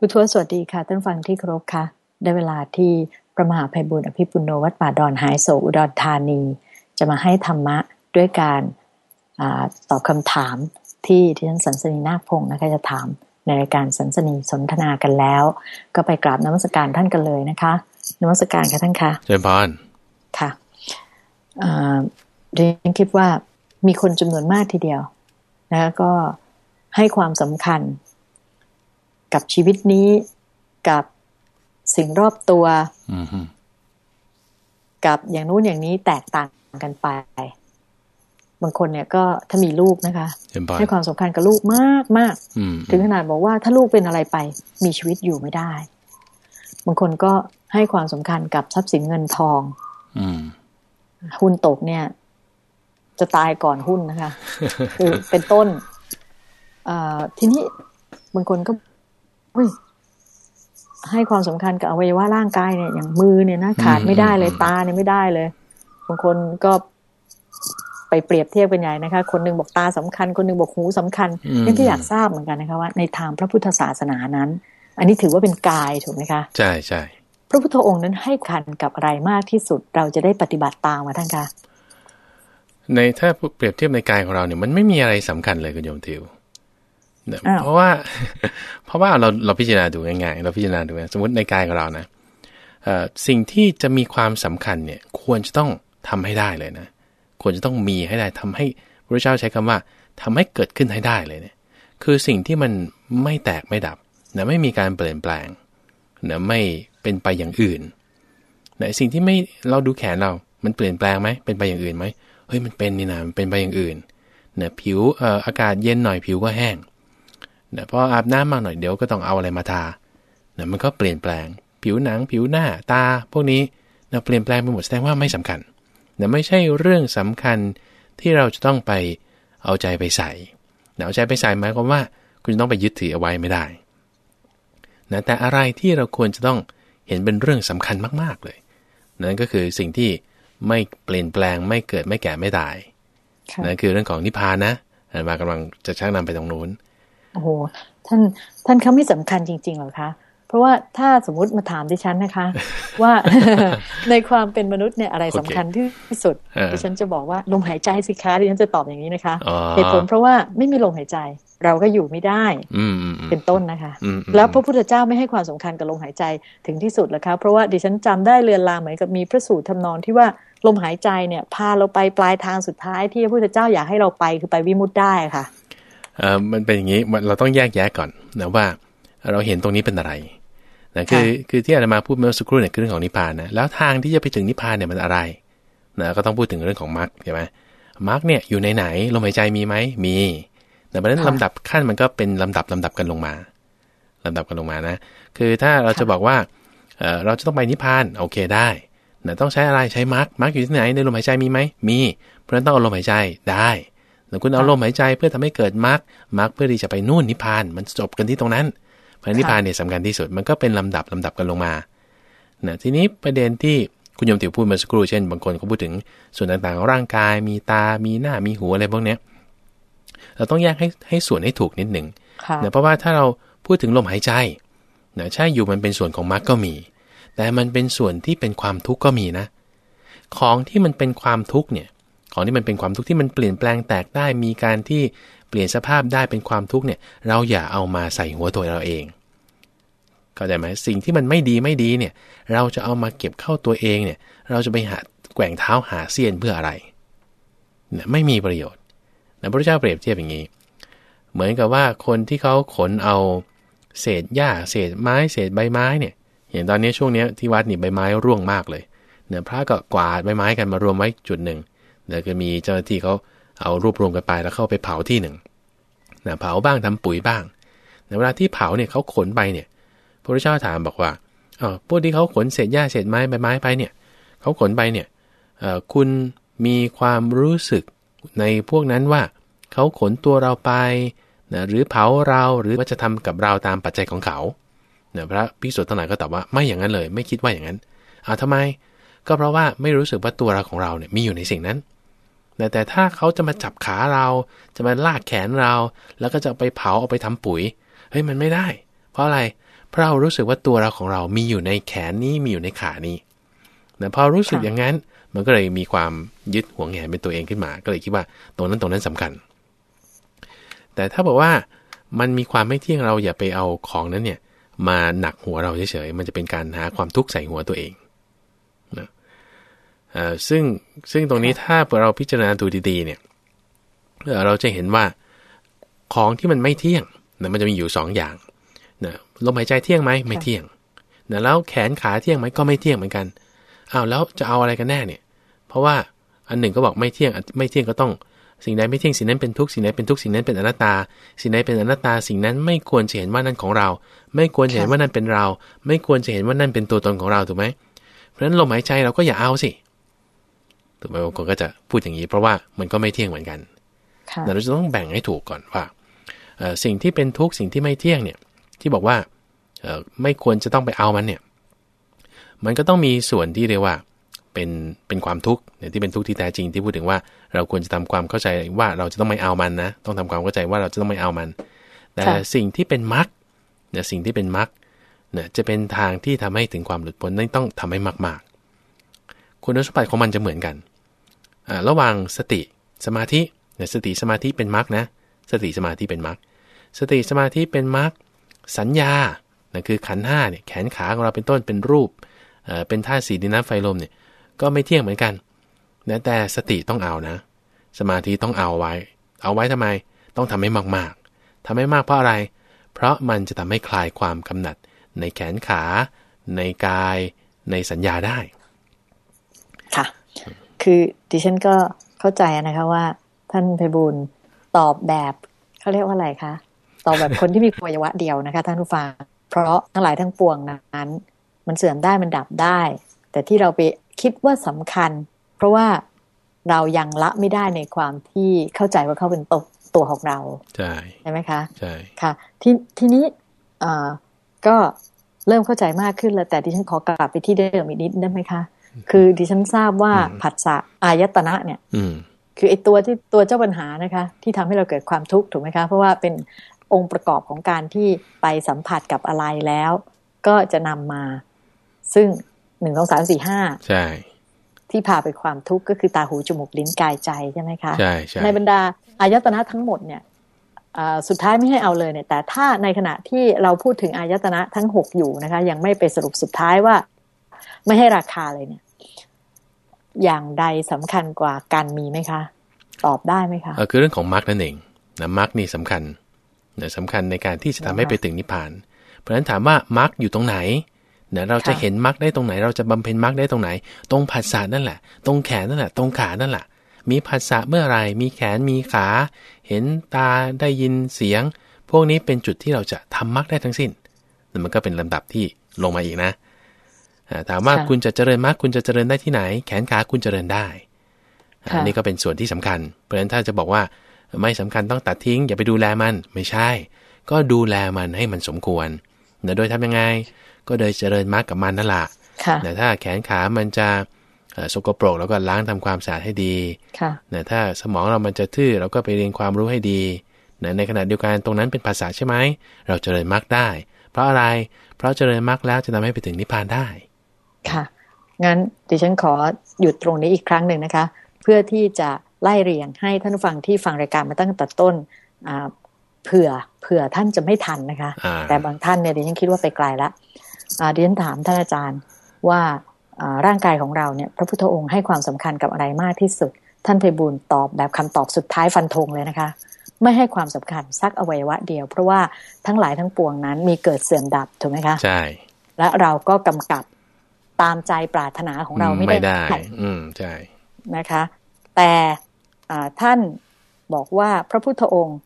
ผู้ทวสวัสดีค่ะท่านฟังที่เคารพค่ะ ได้เวลาที่พระมหาภัยบุญอภิปุโนวัดป่าดอนหายโศอุดรธานี จะมาให้ธรรมะด้วยการอตอบคำถามที่ที่ท่านสันสนีนาคพงศ์นะคะจะถามในรายการสันสนีสนทนากันแล้ว ก็ไปกราบนมัสการท่านกันเลยนะคะนมัสการค่ะท่านคะเจริญพรค่ะเรียนคิดว่ามีคนจำนวนมากทีเดียวนะก็ให้ความสำคัญ กับชีวิตนี้กับสิ่งรอบตัวกับอย่างนู้นอย่างนี้แตกต่างกันไป บางคนเนี่ยก็ถ้ามีลูกนะคะให้ความสำคัญกับลูกมากมากถึงขนาดบอกว่าถ้าลูกเป็นอะไรไป มีชีวิตอยู่ไม่ได้ บางคนก็ให้ความสำคัญกับทรัพย์สินเงินทองหุ้นตกเนี่ย จะตายก่อนหุ้นนะคะ คือเป็นต้นอทีนี้บางคนก็ ให้ความสำคัญกับอวัยวะร่างกายเนี่ยอย่างมือเนี่ยนะขาดไม่ได้เลยตาเนี่ยไม่ได้เลยบางคนก็ไปเปรียบเทียบกันใหญ่นะคะ คนนึงบอกตาสำคัญ คนนึงบอกหูสำคัญนี่ที่อยากทราบเหมือนกันนะคะว่าในทางพระพุทธศาสนานั้น อันนี้ถือว่าเป็นกายถูกไหมคะ ใช่ใช่พระพุทธองค์นั้นให้คันกับอะไรมากที่สุดเราจะได้ปฏิบัติตามมาท่านคะในถ้าเปรียบเทียบในกายของเราเนี่ยมันไม่มีอะไรสำคัญเลยคุณโยมทิว เพราะว่า เพราะว่าเราเราพิจารณาดูง่ายๆเราพิจารณาดูสมมติในกายของเรานะสิ่งที่จะมีความสำคัญเนี่ยควรจะต้องทำให้ได้เลยนะ ควรจะต้องมีให้ได้ทำให้พระเจ้าใช้คำว่าทำให้เกิดขึ้นให้ได้เลยเนี่ย คือสิ่งที่มันไม่แตกไม่ดับนะไม่มีการเปลี่ยนแปลงนะไม่เป็นไปอย่างอื่นนะสิ่งที่ไม่เราดูแขนเรา มันเปลี่ยนแปลงไหมเป็นไปอย่างอื่นไหมเฮ้ยมันเป็นนี่นะมันเป็นไปอย่างอื่นนะผิวเอ่ออากาศเย็นหน่อยผิวก็แห้ง นะพออาบน้ำมากหน่อยเดี๋ยวก็ต้องเอาอะไรมาทานะมันก็เปลี่ยนแปลง ผิวหนัง ผิวหน้าตา พวกนี้นะเปลี่ยนแปลงไปหมดแสดงว่าไม่สำคัญนะไม่ใช่เรื่องสำคัญที่เราจะต้องไปเอาใจไปใส่นะเอาใจไปใส่หมายความว่า คุณต้องไปยึดถือเอาไว้ไม่ได้นะแต่อะไรที่เราควรจะต้องเห็นเป็นเรื่องสำคัญมาก ๆเลย นั่นก็คือสิ่งที่ไม่เปลี่ยนแปลงไม่เกิดไม่แก่ไม่ตายนั่นคือเรื่องของนิพพานนะมากำลังจะชักนำไปตรงนู้น โอ้โหท่านท่านเขาไม่สำคัญจริง ๆหรอคะเพราะว่าถ้าสมมุติมาถามดิฉันนะคะ ว่าในความเป็นมนุษย์เนี่ยอะไรสำคัญที่สุดดิฉันจะบอกว่าลมหายใจสิคะดิฉันจะตอบอย่างนี้นะคะเหตุผลเพราะว่าไม่มีลมหายใจ เราก็อยู่ไม่ได้เป็นต้นนะคะ แล้วพระพุทธเจ้าไม่ให้ความสำคัญกับลมหายใจถึงที่สุดแล้วคะเพราะว่าดิฉันจำได้เรือนลางเหมือนกับมีพระสูตรทำนองที่ว่าลมหายใจเนี่ย พาเราไปปลายทางสุดท้ายที่พระพุทธเจ้าอยากให้เราไปคือไปวิมุตได้ค่ะ เออมันเป็นอย่างนี้เราต้องแยกแยะก่อนนะว่าเราเห็นตรงนี้เป็นอะไรนะคือคือที่อาจารย์มาพูดเมื่อสักครู่เนี่ยคือเรื่องของนิพพานนะแล้วทางที่จะไปถึงนิพพานเนี่ยมันอะไรนะก็ต้องพูดถึงเรื่องของมรรคใช่ไหมมรรคเนี่ยอยู่ในไหนลมหายใจมีไหมมีแต่เพราะนั้นลำดับขั้นมันก็เป็นลำดับลำดับกันลงมาลำดับกันลงมานะ คือถ้าเราจะบอกว่าเออเราจะต้องไปนิพพานโอเคได้นะต้องใช้อะไรใช้มรรคมรรคอยู่ที่ไหนในลมหายใจมีไหมมี เพราะฉะนั้นต้องเอาลมหายใจได้ แล้วคุณเอาลมหายใจเพื่อทำให้เกิดมรรคมรรคเพื่อที่จะไปนู่นนิพพาน มันจบกันที่ตรงนั้นพระนิพพานเนี่ยสำคัญที่สุดมันก็เป็นลำดับลำดับกันลงมานะทีนี้ประเด็นที่คุณยมติ๋วพูดมาสักครู่เช่นบางคนเขาพูดถึงส่วนต่างๆของร่างกาย มีตา มีหน้า มีหูอะไรพวกเนี้ยเราต้องแยกให้ให้ส่วนให้ถูกนิดหนึ่งนะเพราะว่าถ้าเราพูดถึงลมหายใจนะใช่อยู่มันเป็นส่วนของมรรคก็มี แต่มันเป็นส่วนที่เป็นความทุกข์ก็มีนะ ของที่มันเป็นความทุกข์เนี่ย ของที่มันเป็นความทุกข์ที่มันเปลี่ยนแปลงแตกได้ มีการที่เปลี่ยนสภาพได้เป็นความทุกข์เนี่ยเราอย่าเอามาใส่หัวตัวเราเองเข้าใจไหมสิ่งที่มันไม่ดีไม่ดีเนี่ยเราจะเอามาเก็บเข้าตัวเองเนี่ยเราจะไปหาแกว่งเท้าหาเสี้ยนเพื่ออะไรเนี่ยไม่มีประโยชน์นะพระเจ้าเปรียบเทียบอย่างนี้ เหมือนกับว่าคนที่เขาขนเอาเศษหญ้าเศษไม้ เศษใบไม้เนี่ยอย่างตอนนี้ช่วงนี้ที่วัดนี่ใบไม้ร่วงมากเลยเนี่ยพระก็กวาดใบไม้กันมารวมไว้จุดหนึ่ง นะก็มีเจ้าหน้าที่เขาเอารวบรวมกันไปแล้วเข้าไปเผาที่หนึ่งนะเผาบ้างทำปุ๋ยบ้างในเวลาที่เผาเนี่ยเขาขนไปเนี่ย พระพุทธเจ้าถามบอกว่าอ๋อพวกที่เขาขนเศษหญ้าเศษไม้ใบไม้ไปเนี่ยเขาขนไปเนี่ยคุณมีความรู้สึกในพวกนั้นว่าเขาขนตัวเราไปนะหรือเผาเราหรือว่าจะทำกับเราตามปัจจัยของเขานี่ยพระภิกษุทั้งหลายก็ตอบว่าไม่อย่างนั้นเลย ไม่คิดว่าอย่างนั้นอ้าวทำไม ก็เพราะว่าไม่รู้สึกว่าตัวเราของเราเนี่ยมีอยู่ในสิ่งนั้น แต่ถ้าเขาจะมาจับขาเรา จะมาลากแขนเรา แล้วก็จะไปเผาเอาไปทำปุ๋ย เฮ้ยมันไม่ได้ เพราะอะไร เพราะเรารู้สึกว่าตัวเราของเรามีอยู่ในแขนนี้มีอยู่ในขานี้นะพอรู้สึกอย่างนั้น มันก็เลยมีความยึดห่วงแหนเป็นตัวเองขึ้นมา ก็เลยคิดว่าตรงนั้นตรงนั้นสำคัญ แต่ถ้าบอกว่ามันมีความไม่เที่ยงเราอย่าไปเอาของนั้นเนี่ย มาหนักหัวเราเฉยๆ มันจะเป็นการหาความทุกข์ใส่หัวตัวเองนะ ซึ่งซึ่งตรงนี้ถ้าเราพิจารณาดูดีๆเนี่ยเราจะเห็นว่าของที่มันไม่เที่ยงนะมันจะมีอยู่ 2ออย่างนะลมหายใจเที่ยงไหมไม่เที่ยงนะแล้วแขนขาเที่ยงไหมก็ไม่เที่ยงเหมือนกันอ้าวแล้วจะเอาอะไรกันแน่เนี่ย เพราะว่าอันหนึ่งก็บอกไม่เที่ยงไม่เที่ยงก็ต้อง สิ่งใดไม่เที่ยงสิ่งนั้นเป็นทุกสิ่งใดเป็นทุกสิ่งนั้นเป็นอนัตตา สิ่งใดเป็นอนัตตาสิ่งนั้นไม่ควรจะเห็นว่านั่นของเรา ไม่ควรจะเห็นว่านั่นเป็นเรา ไม่ควรจะเห็นว่านั่นเป็นตัวตนของเราถูกไหมเพราะฉะนั้นลมหายใจเราก็อย่าเอาสิ ถูกไหมบางคนก็จะพูดอย่างนี้ เพราะว่ามันก็ไม่เที่ยงเหมือนกันแต่เราจะต้องแบ่งให้ถูกก่อนว่าสิ่งที่เป็นทุกสิ่งที่ไม่เที่ยงเนี่ยที่บอกว่าไม่ควรจะต้องไปเอามันเนี่ยมันก็ต้องมีส่วนที่เรียกว่าเป็นเป็นความทุกข์เนี่ยที่เป็นทุกข์ที่แท้จริงที่พูดถึงว่า เราควรจะทำความเข้าใจว่าเราจะต้องไม่เอามันนะต้องทำความเข้าใจว่าเราจะต้องไม่เอามัน แต่สิ่งที่เป็นมรรคเนี่ยสิ่งที่เป็นมรรคเนี่ยจะเป็นทางที่ทำให้ถึงความหลุดพ้นนั่นต้องทำให้มากๆ คุณสมบัติของมันจะเหมือนกัน ระหว่างสติสมาธิสติสมาธิเป็นมรรคนะ สติสมาธิเป็นมรรค สติสมาธิเป็นมรรค สัญญานั่นคือขันห้าเนี่ยแขนขาของเราเป็นต้นเป็นรูป เป็นธาตุสีดินน้ำไฟลมเนี่ยก็ไม่เที่ยงเหมือนกันนะแต่สติต้องเอานะ สมาธิต้องเอาไว้ เอาไว้ทำไม ต้องทำให้มากๆทำให้มากเพราะอะไร เพราะมันจะทำให้คลายความกำหนัด ในแขนขา ในกาย ในสัญญาได้ ค่ะ คือดิฉันก็เข้าใจนะคะว่า ท่านไพบูลตอบแบบเขาเรียกว่าอะไรคะตอบแบบคนที่มีอวัยวะเดียวนะคะ ท่านผู้ฟัง เพราะทั้งหลายทั้งปวงนั้น มันเสื่อมได้มันดับได้ แต่ที่เราไปคิดว่าสำคัญ เพราะว่าเรายังละไม่ได้ในความที่เข้าใจว่าเขาเป็นตัวตัวของเรา ใช่ใช่ไหมคะใช่ค่ะ ทีทีนี้ก็เริ่มเข้าใจมากขึ้นแล้วแต่ดิฉันขอกลับไปที่เดิมอีกนิดได้ไหมคะ คือดิฉันทราบว่าผัสสะอายตนะเนี่ยคือไอตัวที่ตัวเจ้าปัญหานะคะ ที่ทำให้เราเกิดความทุกข์ถูกไหมคะ เพราะว่าเป็นองค์ประกอบของการที่ไปสัมผัสกับอะไรแล้ว ก็จะนำมา ซึ่งหนึ่งสองสามสี่ห้าใช่ ที่พาไปความทุกข์ก็คือตาหูจมูกลิ้นกายใจใช่ไหมคะใช่ใช่ในบรรดาอายตนะทั้งหมดเนี่ยสุดท้ายไม่ให้เอาเลยเนี่ย แต่ถ้าในขณะที่เราพูดถึงอายตนะทั้งหกอยู่นะคะ ยังไม่ไปสรุปสุดท้ายว่า ไม่ให้ราคาเลยเนี่ย อย่างใดสำคัญกว่ากันมีไหมคะ ตอบได้ไหมคะเออคือเรื่องของมรรคนั่นเองนะมรรคนี่สำคัญนะสำคัญในการที่จะทำให้ไปถึงนิพพาน เพราะฉะนั้นถามว่ามรรคอยู่ตรงไหนเนี่ยเราจะเห็นมรรคได้ตรงไหน เราจะบำเพ็ญมรรคได้ตรงไหน ตรงผัสสะนั่นแหละ ตรงแขนนั่นแหละ ตรงขานั่นแหละ มีผัสสะเมื่อไรมีแขนมีขา เห็นตาได้ยินเสียง พวกนี้เป็นจุดที่เราจะทำมรรคได้ทั้งสิ้นนั่นมันก็เป็นลำดับที่ลงมาอีกนะ ถามว่าคุณจะเจริญมรรคคุณจะเจริญได้ที่ไหน แขนขาคุณเจริญได้อันนี้ก็เป็นส่วนที่สำคัญ เพราะฉะนั้นถ้าจะบอกว่าไม่สำคัญต้องตัดทิ้ง อย่าไปดูแลมันไม่ใช่ ก็ดูแลมันให้มันสมควรโดยทำยังไง ก็โดยเจริญมรรคกับมันนั่นแหละแต่ถ้าแขนขามันจะสกปรกแล้วก็ล้างทำความสะอาดให้ดีแต่ถ้าสมองเรามันจะทื่อเราก็ไปเรียนความรู้ให้ดีในขณะเดียวกันตรงนั้นเป็นภาษาใช่ไหมเราเจริญมรรคได้ เพราะอะไร เพราะเจริญมรรคแล้วจะทำให้ไปถึงนิพพานได้ ค่ะ งั้นดิฉันขอหยุดตรงนี้อีกครั้งหนึ่งนะคะ เพื่อที่จะไล่เรียงให้ท่านฟังที่ฟังรายการมาตั้งแต่ต้นเผื่อเผื่อท่านจะไม่ทันนะคะ แต่บางท่านเนี่ยดิฉันคิดว่าไปไกลแล้วดิฉันถามท่านอาจารย์ว่าร่างกายของเราเนี่ยพระพุทธองค์ให้ความสำคัญกับอะไรมากที่สุด ท่านเพบุญตอบแบบคำตอบสุดท้ายฟันธงเลยนะคะ ไม่ให้ความสำคัญสักอวัยวะเดียว เพราะว่าทั้งหลายทั้งปวงนั้นมีเกิดเสื่อมดับถูกไหมคะใช่และเราก็กำกับ ตามใจปรารถนาของเราไม่ได้ได้ อืมใช่นะคะ แต่ท่านบอกว่าพระพุทธองค์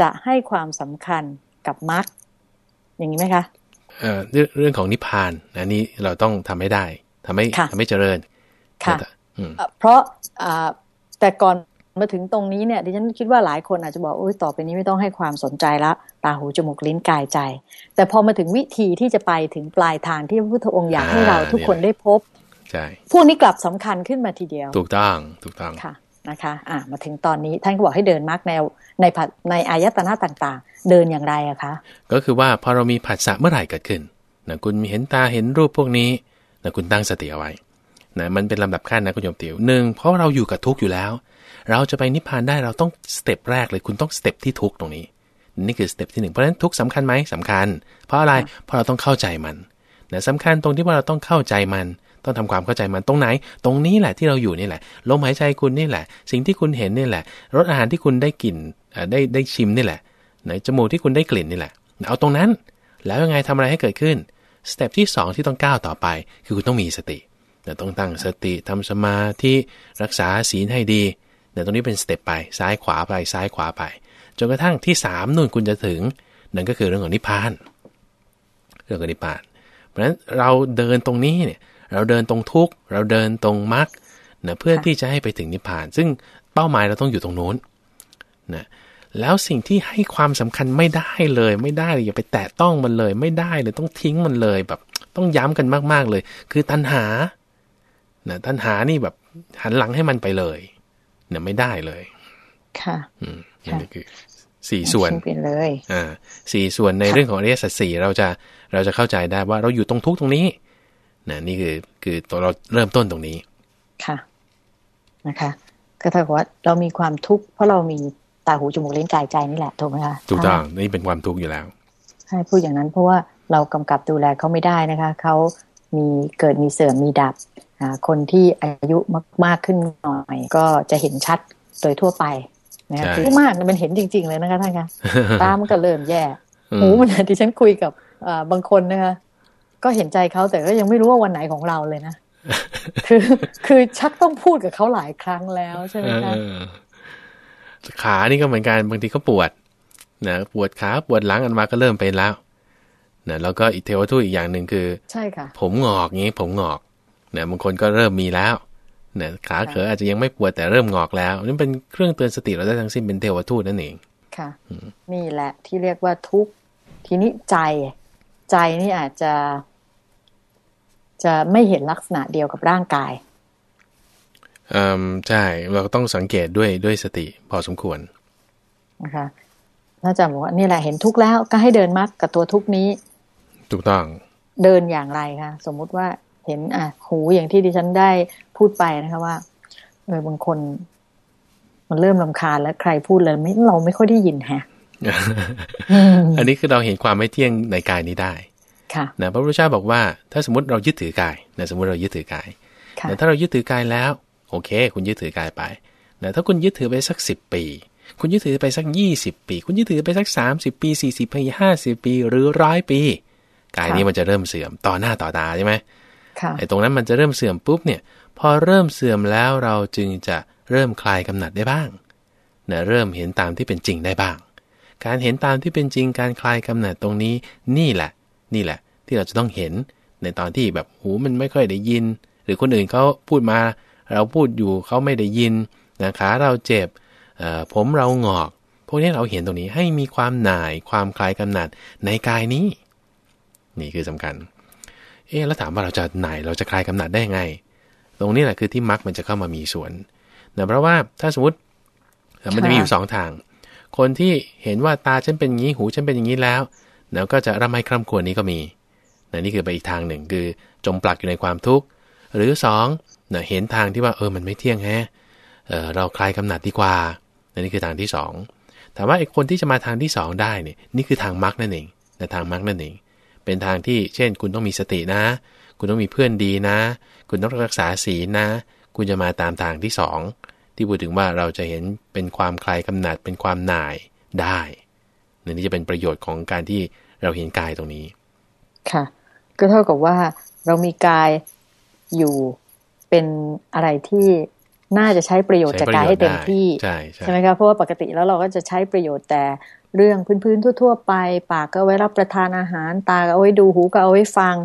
จะให้ความสำคัญกับมรรคอย่างนี้ไหมคะเอ่อเรื่องของนิพพานอันนี้เราต้องทำให้ได้ทำให้ทำให้เจริญค่ะเพราะแต่ก่อน มาถึงตรงนี้เนี่ยดิฉันคิดว่าหลายคนอาจจะบอกโอ้ยต่อไปนี้ไม่ต้องให้ความสนใจละตาหูจมูกลิ้นกายใจ แต่พอมาถึงวิธีที่จะไปถึงปลายทางที่พระพุทธองค์อยากให้เราทุกคนได้พบใช่พวกนี้กลับสำคัญขึ้นมาทีเดียว ถูกต้องถูกต้องค่ะนะคะอ่ามาถึงตอนนี้ท่านก็บอกให้เดินมากแนวในในอายตนะต่างๆ เดินอย่างไรอะคะก็คือว่าพอเรามีผัสสะเมื่อไหร่เกิดขึ้นนะคุณเห็นตาเห็นรูปพวกนี้นะคุณตั้งสติเอาไว้นะมันเป็นลำดับขั้นนะคุณโยมเตียวหนึ่งเพราะเราอยู่กับทุกข์อยู่แล้ว เราจะไปนิพพานได้เราต้อง step แรกเลยคุณต้อง step ที่ทุกข์ตรงนี้ นี่คือ step ที่หนึ่งเพราะฉะนั้นทุกข์สำคัญไหมสำคัญ เพราะอะไรเพราะเราต้องเข้าใจมันนะสำคัญตรงที่ว่าเราต้องเข้าใจมัน ต้องทำความเข้าใจมันตรงไหน ตรงนี้แหละที่เราอยู่นี่แหละลมหายใจคุณนี่แหละ สิ่งที่คุณเห็นนี่แหละรสอาหารที่คุณได้กลิ่นได้ได้ชิมนี่แหละในจมูกที่คุณได้กลิ่นนี่แหละ เอาตรงนั้น แล้วยังไงทำอะไรให้เกิดขึ้น step ที่ 2 ที่ต้องก้าวต่อไป คือคุณต้องมีสติแต่ต้องตั้งสติทำสมาธิรักษาศีลให้ดี แต่ตรงนี้เป็นสเต็ปไปซ้ายขวาไปซ้ายขวาไปจนกระทั่งที่3นู่นคุณจะถึง นั่นก็คือเรื่องของนิพพาน เรื่องของนิพพาน เพราะฉะนั้นเราเดินตรงนี้เนี่ยเราเดินตรงทุกเราเดินตรงมรรคนะเพื่อที่จะให้ไปถึงนิพพาน ซึ่งเป้าหมายเราต้องอยู่ตรงโน้นนะแล้วสิ่งที่ให้ความสำคัญไม่ได้เลยไม่ได้เลยอย่าไปแตะต้องมันเลย ไม่ได้เลยต้องทิ้งมันเลยแบบ ต้องย้ำกันมาก ๆเลย คือตัณหานะตัณหานี่แบบหันหลังให้มันไปเลย เนี่ยไม่ได้เลย ค่ะ อืมนี่คือสี่ส่วนเป็นเลยอ่าสี่ส่วนในเรื่องของอริยสัจสี่เราจะเราจะเข้าใจได้ว่าเราอยู่ตรงทุกตรงนี้นะนี่คือคือตัวเราเริ่มต้นตรงนี้ ค่ะนะคะก็เท่ากับว่าเรามีความทุกข์เพราะเรามีตาหูจมูกเล่นกายใจนี่แหละถูกไหมคะถูกต้องนี่เป็นความทุกข์อยู่แล้วใช่พูดอย่างนั้นเพราะว่าเรากำกับดูแลเขาไม่ได้นะคะเขามีเกิดมีเสื่อมมีดับ คนที่อายุมากขึ้นหน่อย ก็จะเห็นชัดโดยทั่วไปนะคะคือมากมันเห็นจริง ๆ เลยนะคะท่านคะตามันก็เริ่มแย่หูมันที่ฉันคุยกับบางคนนะคะก็เห็นใจเขาแต่ก็ยังไม่รู้ว่าวันไหนของเราเลยนะคือคือชักต้องพูดกับเขาหลายครั้งแล้วใช่ไหมคะขานี่ก็เหมือนกันบางทีก็ปวดนะปวดขาปวดหลังอันมาก็เริ่มเป็นแล้วนะแล้วก็อีกเทวทูตอีกอย่างหนึ่งคือ ใช่ค่ะ ผมงอกงี้ผมงอก นะบางคนก็เริ่มมีแล้วนะขาเขออาจจะยังไม่ปวดแต่เริ่มงอกแล้วนี่เป็นเครื่องเตือนสติเราได้ทั้งสิ้นเป็นเทวทูตนั่นเองค่ะนี่แหละที่เรียกว่าทุกทีนี้ใจ ใจนี่อาจจะ จะไม่เห็นลักษณะเดียวกับร่างกายอืมใช่เราต้องสังเกตด้วยด้วยสติพอสมควรนะคะน่าจะบอกว่านี่แหละเห็นทุกแล้วก็ให้เดินมัดกับตัวทุกนี้ ถูกต้อง เดินอย่างไรคะสมมุติว่า เห็น อะหูอย่างที่ดิฉันได้พูดไปนะคะว่าเออบางคน มันเริ่มลำคาญแล้วใครพูดเลยไม่เราไม่ค่อยได้ยินฮะอันนี้คือเราเห็นความไม่เที่ยงในกายนี้ได้ค่ะนะพระพุทธเจ้าบอกว่า ถ้าสมมติเรายึดถือกายนะสมมติเรายึดถือกายแต่ถ้าเรายึดถือกายแล้ว โอเค คุณยึดถือกายไปแต่ถ้าคุณยึดถือไปสักสิบปี คุณยึดถือไปสักยี่สิบปี คุณยึดถือไปสักสามสิบปีสี่สิบปีห้าสิบปี หรือร้อยปี กายนี้มันจะเริ่มเสื่อมต่อหน้าต่อตาใช่ไหม ไอ้ตรงนั้นมันจะเริ่มเสื่อมปุ๊บเนี่ย พอเริ่มเสื่อมแล้วเราจึงจะเริ่มคลายกำหนัดได้บ้างนะเริ่มเห็นตามที่เป็นจริงได้บ้าง การเห็นตามที่เป็นจริงการคลายกำหนัดตรงนี้นี่แหละ นี่แหละ ที่เราจะต้องเห็นในตอนที่แบบหูมันไม่ค่อยได้ยิน หรือคนอื่นเขาพูดมา เราพูดอยู่เขาไม่ได้ยินนะขาเราเจ็บผมเราหงอก พวกนี้เราเห็นตรงนี้ให้มีความหน่ายความคลายกำหนัดในกายนี้ นี่คือสำคัญ เอ๊แล้วถามว่าเราจะไหนเราจะคลายกำหนัดได้ไง ตรงนี้แหละคือที่มรรคมันจะเข้ามามีส่วนนะเพราะว่าถ้าสมมติมันจะมีอยู่สองทาง คนที่เห็นว่าตาฉันเป็นอย่างนี้หูฉันเป็นอย่างนี้แล้วแล้วก็จะระไมคร่ำควรนี้ก็มีนะนี่คือไปอีกทางหนึ่งคือจมปลักอยู่ในความทุกข์ หรือสองนะเห็นทางที่ว่าเออมันไม่เที่ยงแฮะเออเราคลายกำหนัดดีกว่านี่คือทางที่สองถามว่าไอ้คนที่จะมาทางที่สองได้เนี่ยนี่คือทางมรรคนั่นเองนะทางมรรคนั่นเอง เป็นทางที่เช่น คุณต้องมีสตินะ คุณต้องมีเพื่อนดีนะ คุณต้องรักษาศีลนะ คุณจะมาตามทางที่สองที่พูดถึงว่าเราจะเห็นเป็นความคลายกำหนัดเป็นความหน่ายได้นี่จะเป็นประโยชน์ของการที่เราเห็นกายตรงนี้ ค่ะ ก็เท่ากับว่าเรามีกายอยู่เป็นอะไรที่น่าจะใช้ประโยชน์จากกายให้เต็มที่ใช่ใช่ไหมคะเพราะว่าปกติแล้วเราก็จะใช้ประโยชน์แต่ เรื่องพื้นๆทั่ว ๆ ไป ปากก็ไว้รับประทานอาหาร ตาก็เอาไว้ดูหูก็เอาไว้ฟัง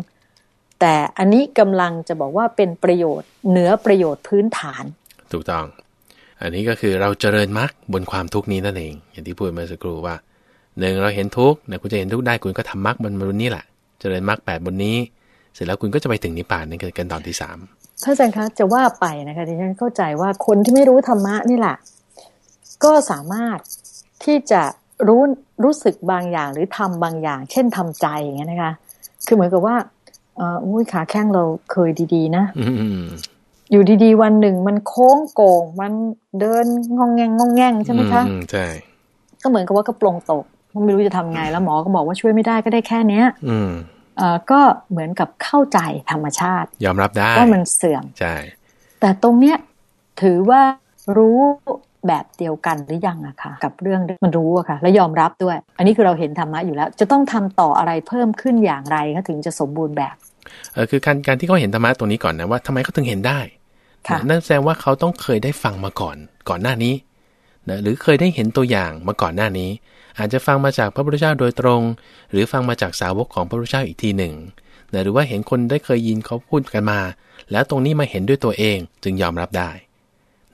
แต่อันนี้กำลังจะบอกว่าเป็นประโยชน์เหนือประโยชน์พื้นฐาน ถูกต้อง อันนี้ก็คือเราเจริญมรรคบนความทุกข์นี้นั่นเอง อย่างที่พูดเมื่อสักครู่ว่าหนึ่งเราเห็นทุกข์เนี่ยคุณจะเห็นทุกข์ได้คุณก็ทำมรรคบนบนนี้แหละเจริญมรรคแปดบนนี้ เสร็จแล้วคุณก็จะไปถึงนิพพานนั่นคือกันตอนที่สามท่านอาจารย์คะจะว่าไปนะคะที่ฉันเข้าใจว่าคนที่ไม่รู้ธรรมะนี่แหละก็สามารถที่จะ รู้รู้สึกบางอย่างหรือทำบางอย่าง เช่นทำใจอย่างเงี้ยนะคะ คือเหมือนกับว่าเอออุ้ยขาแข้งเราเคยดีๆ นะอยู่ดีๆ วันหนึ่งมันโค้งโก่งมันเดินงองแงงงองแงงใช่ไหมคะใช่ก็เหมือนกับว่ากระโปรงตกไม่รู้จะทำไงแล้วหมอก็บอกว่าช่วยไม่ได้ก็ได้แค่เนี้ย อืมเอ่อก็เหมือนกับเข้าใจธรรมชาติ ยอมรับได้ว่ามันเสื่อมใช่แต่ตรงเนี้ยถือว่ารู้ แบบเดียวกันหรือยังอะคะกับเรื่องมันรู้อะค่ะ และยอมรับด้วย อันนี้คือเราเห็นธรรมะอยู่แล้ว จะต้องทำต่ออะไรเพิ่มขึ้นอย่างไรเขาถึงจะสมบูรณ์แบบเออคือการการที่เขาเห็นธรรมะตรงนี้ก่อนนะว่าทำไมเขาถึงเห็นได้นั่นแสดงว่าเขาต้องเคยได้ฟังมาก่อนก่อนหน้านี้นะหรือเคยได้เห็นตัวอย่างมาก่อนหน้านี้ อาจจะฟังมาจากพระพุทธเจ้าโดยตรง หรือฟังมาจากสาวกของพระพุทธเจ้าอีกทีหนึ่งนะหรือว่าเห็นคนได้เคยยินเขาพูดกันมา แล้วตรงนี้มาเห็นด้วยตัวเองจึงยอมรับได้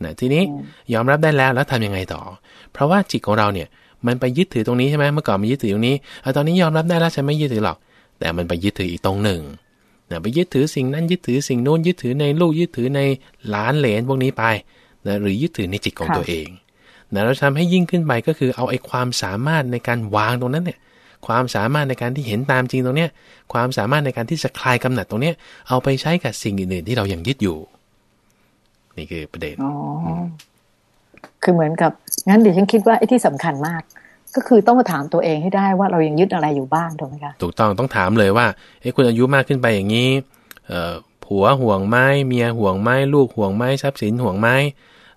นะทีนี้ยอมรับได้แล้วแล้วทํำยังไงต่อ เพราะว่าจิตของเราเนี่ยมันไปยึดถือตรงนี้ใช่ไหมเมื่อก่อนมันยึดถือตรงนี้อตอนนี้ยอมรับได้แล้วฉันไม่ยึดถือหรอก แต่มันไปยึดถืออีกตรงหนึ่งนะไปยึดถือสิ่งนั้นยึดถือสิ่งโน้นยึดถือในลูกยึดถือในหลานเหลนพวกนี้ไปนะหรือยึดถือในจิตของตัวเองนะเราทำให้ยิ่งขึ้นไปก็คือเอาไอ้ความสามารถในการวางตรงนั้นเนี่ยความสามารถในการที่เห็นตามจริงตรงเนี้ยความสามารถในการที่จะคลายกำหนัดตรงเนี้ยเอาไปใช้กับสิ่งอื่นๆที่เรายังยึดอยู่ นี่คือประเด็นอ๋อคือเหมือนกับงั้นเดี๋ยวฉันคิดว่าไอ้ที่สำคัญมาก ก็คือต้องมาถามตัวเองให้ได้ว่าเรายังยึดอะไรอยู่บ้างถูกไหมคะถูกต้องต้องถามเลยว่าเอ้คุณอายุมากขึ้นไปอย่างนี้ เอ่อผัวห่วงไหมเมียห่วงไหมลูกห่วงไหมทรัพย์สินห่วงไหม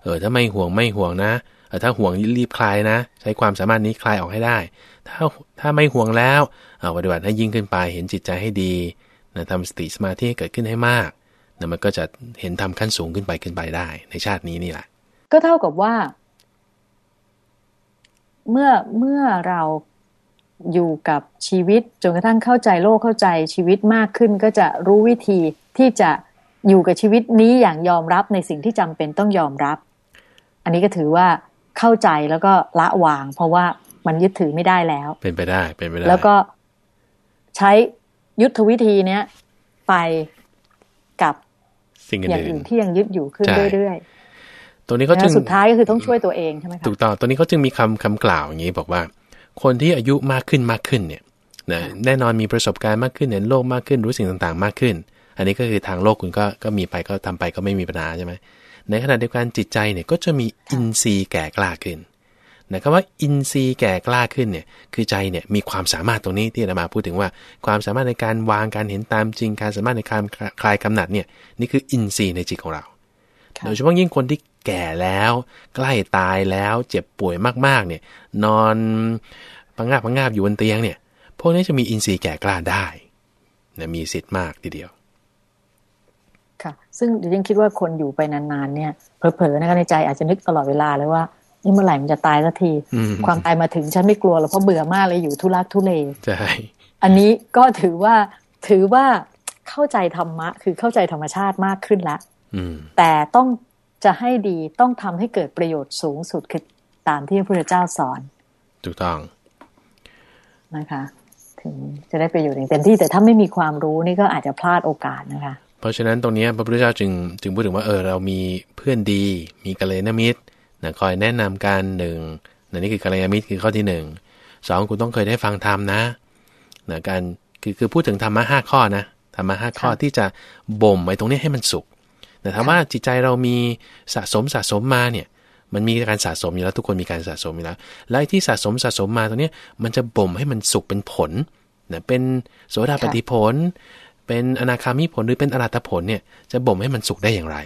เออถ้าไม่ห่วงไม่ห่วงนะถ้าห่วงรีบคลายนะ ใช้ความสามารถนี้คลายออกให้ได้ ถ้าถ้าไม่ห่วงแล้วเอาปฏิบัติให้ยิ่งขึ้นไปเห็นจิตใจให้ดีนะทำสติสมาธิให้เกิดขึ้นให้มาก นะมันก็จะเห็นทำขั้นสูงขึ้นไปขึ้นไปได้ ในชาตินี้นี่แหละ ก็เท่ากับว่า เมื่อเมื่อเราอยู่กับชีวิตจนกระทั่งเข้าใจโลกเข้าใจชีวิตมากขึ้น ก็จะรู้วิธีที่จะอยู่กับชีวิตนี้อย่างยอมรับในสิ่งที่จำเป็นต้องยอมรับ อันนี้ก็ถือว่าเข้าใจแล้วก็ละวาง เพราะว่ามันยึดถือไม่ได้แล้ว เป็นไปได้เป็นไปได้ แล้วก็ใช้ยุทธวิธีเนี้ยไปกับ สิ่งอื่นที่ยังยึดอยู่ขึ้นเรื่อยๆตัวนี้เขาจึงสุดท้ายก็คือต้องช่วยตัวเองใช่ไหมคะถูกต้องตัวนี้เขาจึงมีคำคำกล่าวอย่างนี้บอกว่า คนที่อายุมากขึ้นมากขึ้นเนี่ยนะแน่นอนมีประสบการณ์มากขึ้นเห็นโลกมากขึ้นรู้สิ่งต่างๆ มากขึ้น อันนี้ก็คือทางโลกคุณก็ก็มีไปก็ทำไปก็ไม่มีปัญหาใช่ไหมในขณะเดียวกันจิตใจเนี่ยก็จะมีอินทรีย์แก่กล้าขึ้น นะคำว่าอินทรีย์แก่กล้าขึ้นเนี่ยคือใจเนี่ยมีความสามารถตรงนี้ที่เรามาพูดถึงว่า ความสามารถในการวางการเห็นตามจริง การสามารถในการคลายกำหนัดเนี่ยนี่คืออินทรีย์ในจิตของเราโดยเฉพาะยิ่งคนที่แก่แล้ว ใกล้ตายแล้วเจ็บป่วยมากๆเนี่ยนอนพังงาบพังงาบอยู่บนเตียงเนี่ยพวกนี้จะมีอินทรีย์แก่กล้าได้นะมีสิทธิ์มากทีเดียวค่ะซึ่งดิฉันคิดว่าคนอยู่ไปนานๆเนี่ยเผลอๆนะคะในใจอาจจะนึกตลอดเวลาเลยว่า นี่เมื่อไหร่มันจะตายสักที ความตายมาถึงฉันไม่กลัวหรอกเพราะเบื่อมากเลยอยู่ทุรักทุเลใช่อันนี้ก็ถือว่าถือว่าเข้าใจธรรมะ คือเข้าใจธรรมชาติมากขึ้นละแต่ต้องจะให้ดีต้องทำให้เกิดประโยชน์สูงสุดคือตามที่พระพุทธเจ้าสอน ถูกต้องนะคะ ถึงจะได้ประโยชน์อย่างเต็มที่แต่ถ้าไม่มีความรู้นี่ก็อาจจะพลาดโอกาสนะคะ เพราะฉะนั้นตรงนี้พระพุทธเจ้าจึงจึงพูดถึงว่าเออเรามีเพื่อนดี มีกัลยาณมิตร นะคอยแนะนำกันหนึ่งนะนี่คือกัลยาณมิตรคือข้อที่หนึ่งสองคุณต้องเคยได้ฟังธรรมนะนะการคือคือพูดถึงธรรมะห้าข้อนะธรรมะห้าข้อที่จะบ่มไว้ตรงนี้ให้มันสุกแต่ถามว่าจิตใจเรามีสะสมสะสมมาเนี่ยมันมีการสะสมอยู่แล้วทุกคนมีการสะสมอยู่แล้วและที่สะสมสะสมมาตรงนี้มันจะบ่มให้มันสุกเป็นผลนะเป็นโสดาปฏิผล เป็นอนาคามิผลหรือเป็นอรัตผลเนี่ยจะบ่มให้มันสุกได้อย่างไร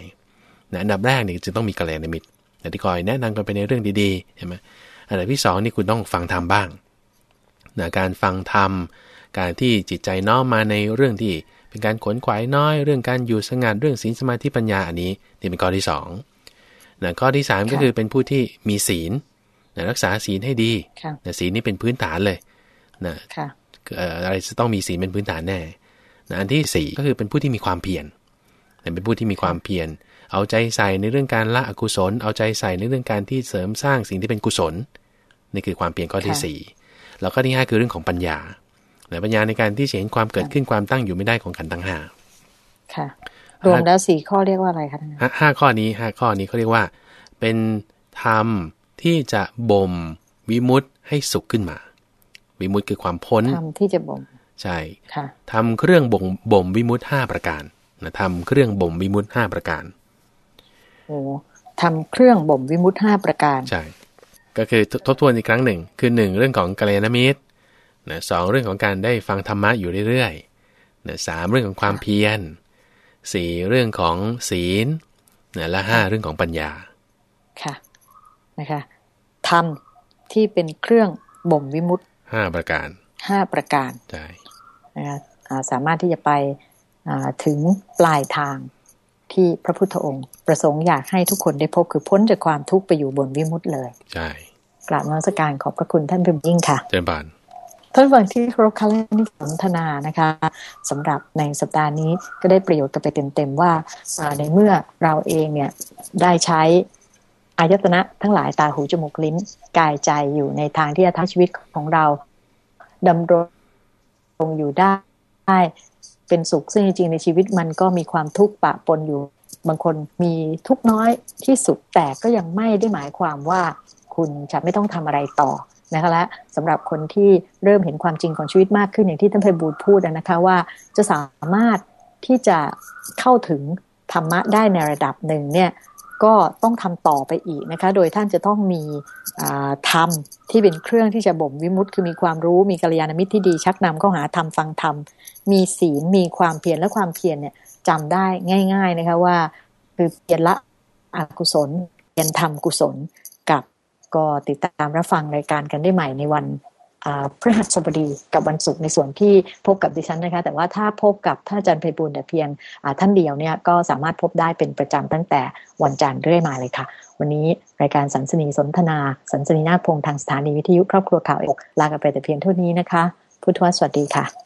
นะอันดับแรกเนี่ยจึงต้องมีกัลยาณมิตร ที่คอยแนะนำกันไปในเรื่องดีๆใช่ไหมอันดับที่2นี่คุณต้องฟังธรรมบ้างนะการฟังธรรม การที่จิตใจน้อมมาในเรื่องที่เป็นการขนขวายน้อย เรื่องการอยู่สงัดเรื่องศีลสมาธิปัญญาอันนี้นี่เป็นข้อที่2นะข้อที่ 3 ก็คือเป็นผู้ที่มีศีลนะรักษาศีลให้ดีนะศีลนี่เป็นพื้นฐานเลยนะอะไรจะต้องมีศีลเป็นพื้นฐานแน่อันที่ 4 ก็คือเป็นผู้ที่มีความเพียรเป็นผู้ที่มีความเพียร เอาใจใส่ในเรื่องการละอกุศล เอาใจใส่ในเรื่องการที่เสริมสร้างสิ่งที่เป็นกุศลนี่คือความเพียรข้อที่ 4 แล้วก็ที่ 5 คือเรื่องของปัญญาปัญญาในการที่เห็นความเกิดขึ้นความตั้งอยู่ไม่ได้ของขันตั้งห้าค่ะ รวมแล้วสี่ข้อเรียกว่าอะไรคะห้าข้อนี้ห้าข้อนี้เขาเรียกว่า เป็นธรรมที่จะบ่มวิมุตให้สุขขึ้นมา วิมุตคือความพ้นทำที่จะบ่มใช่ทำเครื่องบ่งบ่มวิมุตห้าประการนะทำเครื่องบ่มวิมุตห้าประการ โอ้ทำเครื่องบ่มวิมุตห้าประการ ใช่ ก็คือทบทวนอีกครั้งหนึ่ง คือหนึ่งเรื่องของกัลยาณมิตรนะสองเรื่องของการได้ฟังธรรมะอยู่เรื่อยๆนะสามเรื่องของความเพียรสี่เรื่องของศีลนะและห้าเรื่องของปัญญา ค่ะ นะคะธรรมที่เป็นเครื่องบ่มวิมุตห้าประการห้าประการ ใช่ นะคะสามารถที่จะไปถึงปลายทาง ที่พระพุทธองค์ ประสงค์อยากให้ทุกคนได้พบคือพ้นจากความทุกข์ไปอยู่บนวิมุตเลย ใช่กราบนมัสการขอบพระคุณท่านเพิ่มยิ่งค่ะเจริญบานท่านฟังที่ครบคันนิสนทนานะคะสำหรับในสัปดาห์นี้ก็ได้ประโยชน์กันไปเต็มๆว่าในเมื่อเราเองเนี่ยได้ใช้อายตนะทั้งหลายตาหูจมูกลิ้นกายใจอยู่ในทางที่จะทำชีวิตของเราดำรงอยู่ได้ เป็นสุข ซึ่งจริงๆในชีวิตมันก็มีความทุกข์ปะปนอยู่ บางคนมีทุกน้อยที่สุดแต่ก็ยังไม่ได้หมายความว่าคุณจะไม่ต้องทำอะไรต่อนะคะและสำหรับคนที่เริ่มเห็นความจริงของชีวิตมากขึ้นอย่างที่ท่านเพบูลพูดนะคะว่าจะสามารถที่จะเข้าถึงธรรมะได้ในระดับหนึ่งเนี่ย ก็ต้องทำต่อไปอีกนะคะ โดยท่านจะต้องมีธรรมที่เป็นเครื่องที่จะบ่มวิมุตต์คือมีความรู้มีกัลยาณมิตรที่ดีชักนำเข้าหาธรรมฟังธรรม มีศีลมีความเพียรและความเพียรเนี่ยจำได้ง่าย ๆนะคะว่า คือเพียรละอกุศลเพียรทำกุศลกับก็ติดตามรับฟังรายการกันได้ใหม่ในวัน พฤหัสบดีกับวันศุกร์ในส่วนที่พบกับดิฉันนะคะ แต่ว่าถ้าพบกับท่านอาจารย์ไพบูลแต่เพียงท่านเดียวเนี่ยก็สามารถพบได้เป็นประจำตั้งแต่วันจันทร์เรื่อยมาเลยค่ะ วันนี้รายการสันสนีสนทนา สันสนีนาคพงทางสถานีวิทยุครอบครัวข่าวเอกลากันไปแต่เพียงเท่านี้นะคะ พุทธวสวัสดีค่ะ